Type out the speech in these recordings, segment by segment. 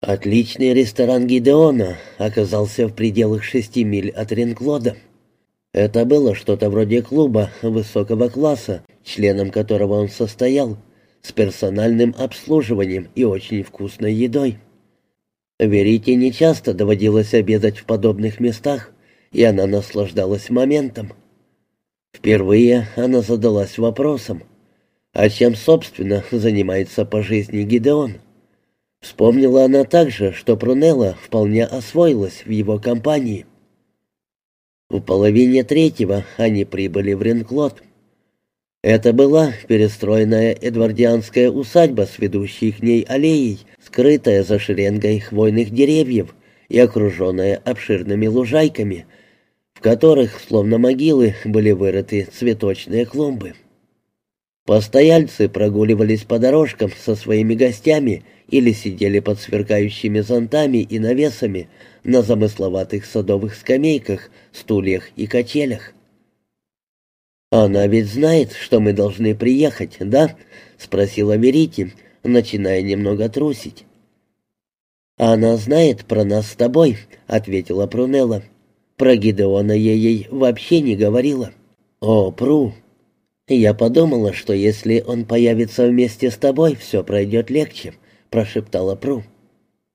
Отличный ресторан Гидеона оказался в пределах шести миль от Ренклода. Это было что-то вроде клуба высокого класса, членом которого он состоял, с персональным обслуживанием и очень вкусной едой. Верите нечасто доводилось обедать в подобных местах, и она наслаждалась моментом. Впервые она задалась вопросом, а чем, собственно, занимается по жизни Гидеон? Вспомнила она также, что Прунелла вполне освоилась в его компании. В половине третьего они прибыли в Ренклот. Это была перестроенная эдвардианская усадьба с ведущей к ней аллеей, скрытая за шеренгой хвойных деревьев и окруженная обширными лужайками, в которых, словно могилы, были вырыты цветочные клумбы. Постояльцы прогуливались по дорожкам со своими гостями или сидели под сверкающими зонтами и навесами на замысловатых садовых скамейках, стульях и качелях. «Она ведь знает, что мы должны приехать, да?» — спросила Верити, начиная немного трусить. «Она знает про нас с тобой», — ответила Прунелла. «Про Гидеона я ей вообще не говорила». «О, Пру, «Я подумала, что если он появится вместе с тобой, все пройдет легче», — прошептала Пру.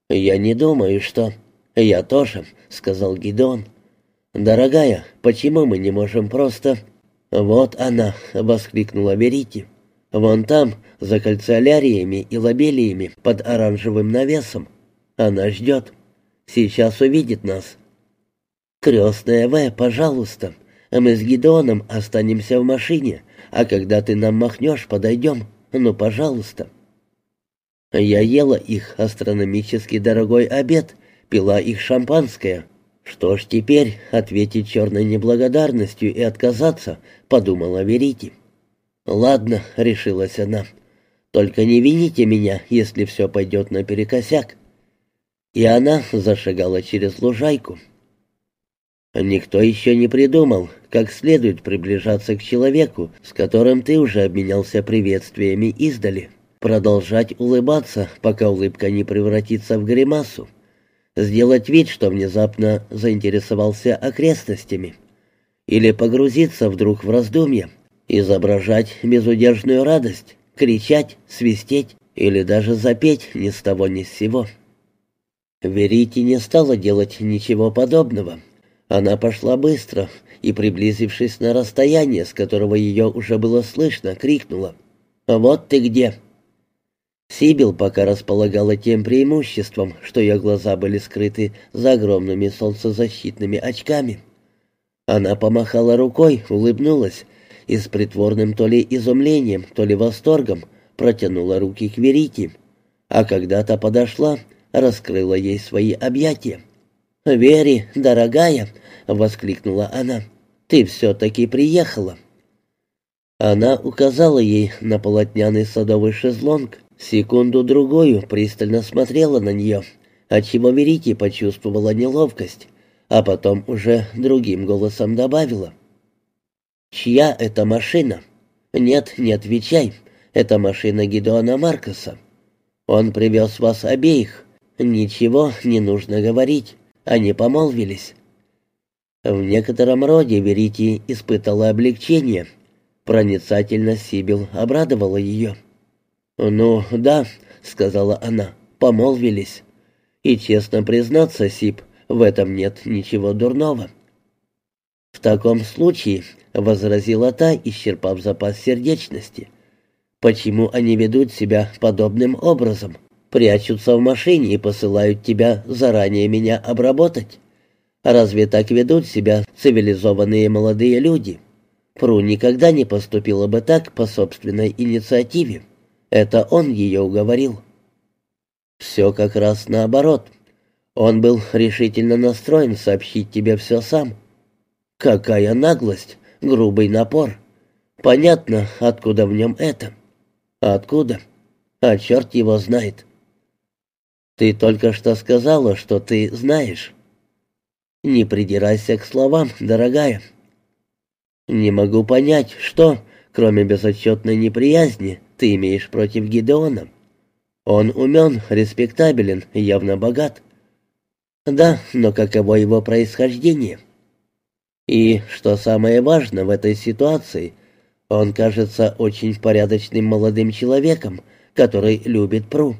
«Я не думаю, что...» «Я тоже», — сказал Гидон. «Дорогая, почему мы не можем просто...» «Вот она!» — воскликнула Верити. «Вон там, за кальциоляриями и лобелиями, под оранжевым навесом. Она ждет. Сейчас увидит нас». «Крестная В, пожалуйста. Мы с Гидоном останемся в машине, а когда ты нам махнешь, подойдем. Ну, пожалуйста». Я ела их астрономически дорогой обед, пила их шампанское. Что ж теперь, ответить черной неблагодарностью и отказаться, подумала Верити. «Ладно», — решилась она, — «только не вините меня, если все пойдет наперекосяк». И она зашагала через лужайку. Никто еще не придумал, как следует приближаться к человеку, с которым ты уже обменялся приветствиями издали. Продолжать улыбаться, пока улыбка не превратится в гримасу. Сделать вид, что внезапно заинтересовался окрестностями. Или погрузиться вдруг в раздумье, изображать безудержную радость, кричать, свистеть или даже запеть ни с того ни с сего. Верите не стала делать ничего подобного — она пошла быстро и, приблизившись на расстояние, с которого ее уже было слышно, крикнула «Вот ты где!». Сибил пока располагала тем преимуществом, что ее глаза были скрыты за огромными солнцезащитными очками. Она помахала рукой, улыбнулась и с притворным то ли изумлением, то ли восторгом протянула руки к Верите, а когда-то подошла, раскрыла ей свои объятия. «Вери, дорогая!» — воскликнула она. «Ты все-таки приехала!» Она указала ей на полотняный садовый шезлонг, секунду-другую пристально смотрела на нее, отчего Верики почувствовала неловкость, а потом уже другим голосом добавила. «Чья это машина?» «Нет, не отвечай. Это машина Гидеона Маркоса. Он привез вас обеих. Ничего не нужно говорить. Они помолвились. В некотором роде Верити испытала облегчение. Проницательность Сибил обрадовала ее. «Ну, да», — сказала она, — «помолвились. И, честно признаться, Сиб, в этом нет ничего дурного». «В таком случае», — возразила та, исчерпав запас сердечности, — «почему они ведут себя подобным образом?» Прячутся в машине и посылают тебя заранее меня обработать. Разве так ведут себя цивилизованные молодые люди? Пру никогда не поступила бы так по собственной инициативе. Это он ее уговорил. Все как раз наоборот. Он был решительно настроен сообщить тебе все сам. Какая наглость, грубый напор. Понятно, откуда в нем это. Откуда? А черт его знает. Ты только что сказала, что ты знаешь. Не придирайся к словам, дорогая. Не могу понять, что, кроме безотчетной неприязни, ты имеешь против Гидеона. Он умен, респектабелен, явно богат. Да, но каково его происхождение? И, что самое важное в этой ситуации, он кажется очень порядочным молодым человеком, который любит Пру.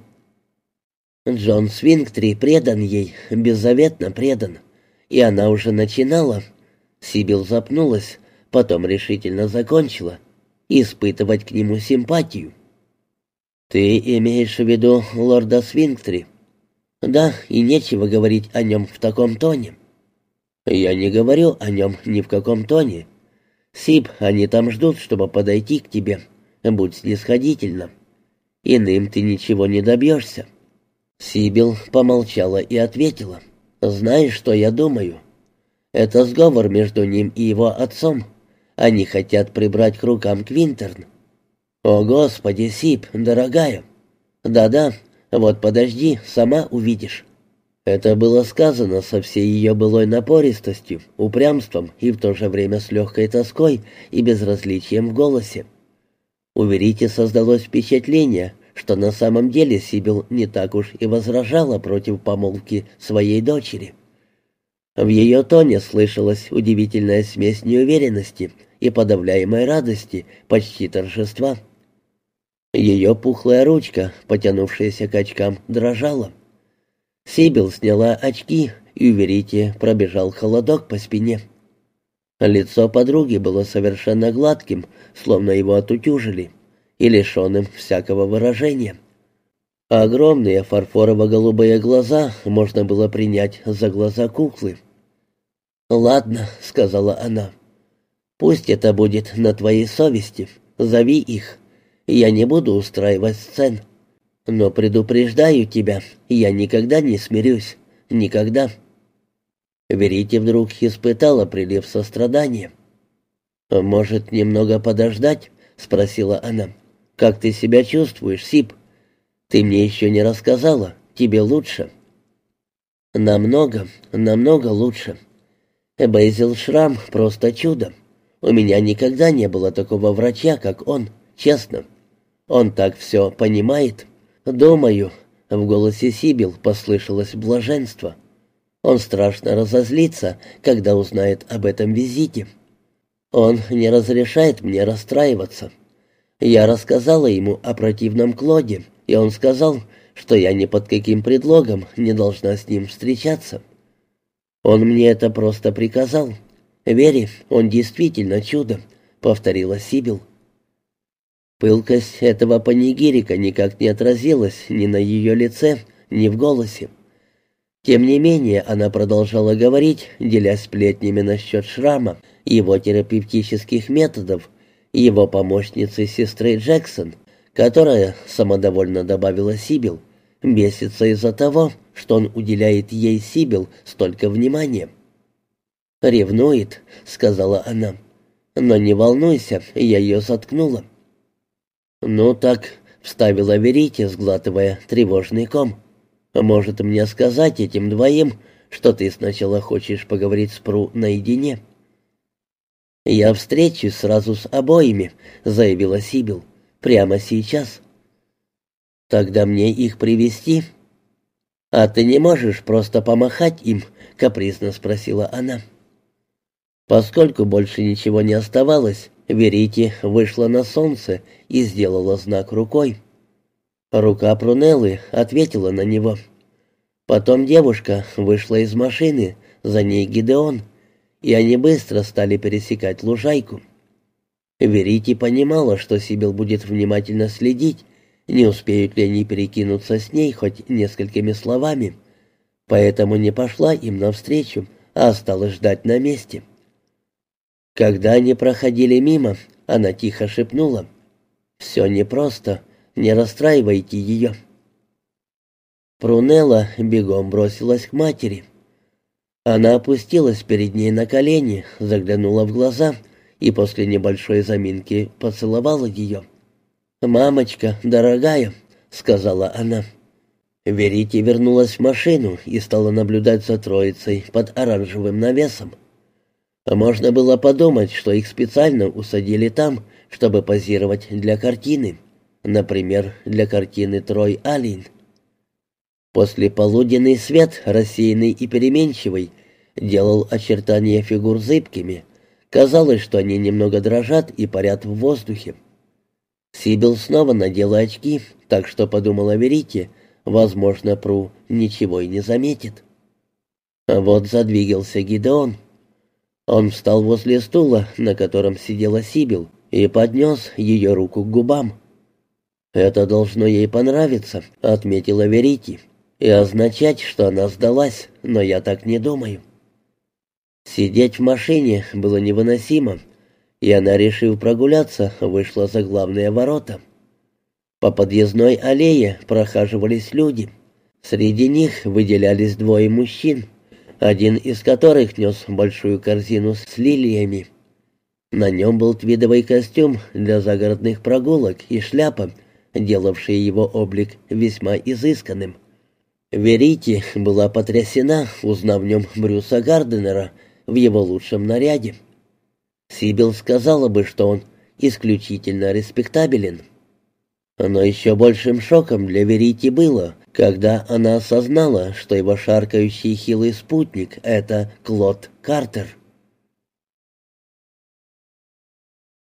Джон Свингтри предан ей, беззаветно предан. И она уже начинала. Сибил запнулась, потом решительно закончила. Испытывать к нему симпатию. «Ты имеешь в виду лорда Свингтри?» «Да, и нечего говорить о нем в таком тоне». «Я не говорю о нем ни в каком тоне. Сип, они там ждут, чтобы подойти к тебе. Будь снисходительна. Иным ты ничего не добьешься». Сибил помолчала и ответила. «Знаешь, что я думаю? Это сговор между ним и его отцом. Они хотят прибрать к рукам Квинтерн». «О, Господи, Сип, дорогая!» «Да-да, вот подожди, сама увидишь». Это было сказано со всей ее былой напористостью, упрямством и в то же время с легкой тоской и безразличием в голосе. У Верите создалось впечатление, что на самом деле Сибил не так уж и возражала против помолвки своей дочери. В ее тоне слышалась удивительная смесь неуверенности и подавляемой радости, почти торжества. Ее пухлая ручка, потянувшаяся к очкам, дрожала. Сибил сняла очки, и у Верите пробежал холодок по спине. Лицо подруги было совершенно гладким, словно его отутюжили и лишенным всякого выражения. Огромные фарфорово-голубые глаза можно было принять за глаза куклы. «Ладно», — сказала она, — «пусть это будет на твоей совести, зови их. Я не буду устраивать сцен. Но предупреждаю тебя, я никогда не смирюсь, никогда». Верите вдруг испытала прилив сострадания. «Может, немного подождать?» — спросила она. «Как ты себя чувствуешь, Сип? Ты мне еще не рассказала. Тебе лучше?» «Намного, намного лучше. Бейзил Шрам — просто чудо. У меня никогда не было такого врача, как он, честно. Он так все понимает. Думаю...» — в голосе Сибил послышалось блаженство. «Он страшно разозлится, когда узнает об этом визите. Он не разрешает мне расстраиваться». Я рассказала ему о противном Клоде, и он сказал, что я ни под каким предлогом не должна с ним встречаться. Он мне это просто приказал. Вери, он действительно чудо, повторила Сибил. Пылкость этого панигирика никак не отразилась ни на ее лице, ни в голосе. Тем не менее, она продолжала говорить, делясь сплетнями насчет шрама, его терапевтических методов, его помощницы сестры Джексон, которая, самодовольно добавила Сибил, бесится из-за того, что он уделяет ей Сибил столько внимания. «Ревнует», — сказала она. «Но не волнуйся, я ее заткнула». «Ну так», — вставила Верите, сглатывая тревожный ком. «Может, мне сказать этим двоим, что ты сначала хочешь поговорить с Пру наедине?» «Я встречусь сразу с обоими», — заявила Сибил. «Прямо сейчас». «Тогда мне их привести «А ты не можешь просто помахать им?» — капризно спросила она. Поскольку больше ничего не оставалось, Верите вышла на солнце и сделала знак рукой. Рука Прунеллы ответила на него. Потом девушка вышла из машины, за ней Гидеон — и они быстро стали пересекать лужайку. Верити понимала, что Сибил будет внимательно следить, не успеют ли они перекинуться с ней хоть несколькими словами, поэтому не пошла им навстречу, а осталась ждать на месте. Когда они проходили мимо, она тихо шепнула, «Все непросто, не расстраивайте ее». Прунелла бегом бросилась к матери. Она опустилась перед ней на колени, заглянула в глаза и после небольшой заминки поцеловала ее. «Мамочка, дорогая», — сказала она. Верите вернулась в машину и стала наблюдать за троицей под оранжевым навесом. Можно было подумать, что их специально усадили там, чтобы позировать для картины. например, для картины «Трой Алин». После полуденный свет, рассеянный и переменчивый, делал очертания фигур зыбкими. Казалось, что они немного дрожат и парят в воздухе. Сибил снова надела очки, так что подумала Верите, возможно, Пру ничего и не заметит. А вот задвигался Гидеон. Он встал возле стула, на котором сидела Сибил, и поднес ее руку к губам. «Это должно ей понравиться», — отметила Верити, — «и означать, что она сдалась, но я так не думаю». Сидеть в машине было невыносимо, и она, решив прогуляться, вышла за главные ворота. По подъездной аллее прохаживались люди. Среди них выделялись двое мужчин, один из которых нес большую корзину с лилиями. На нем был твидовый костюм для загородных прогулок и шляпа, делавшие его облик весьма изысканным. Верите была потрясена, узнав в нем Брюса Гарденера в его лучшем наряде. Сибил сказала бы, что он исключительно респектабелен. Но еще большим шоком для Верити было, когда она осознала, что его шаркающий хилый спутник — это Клод Картер.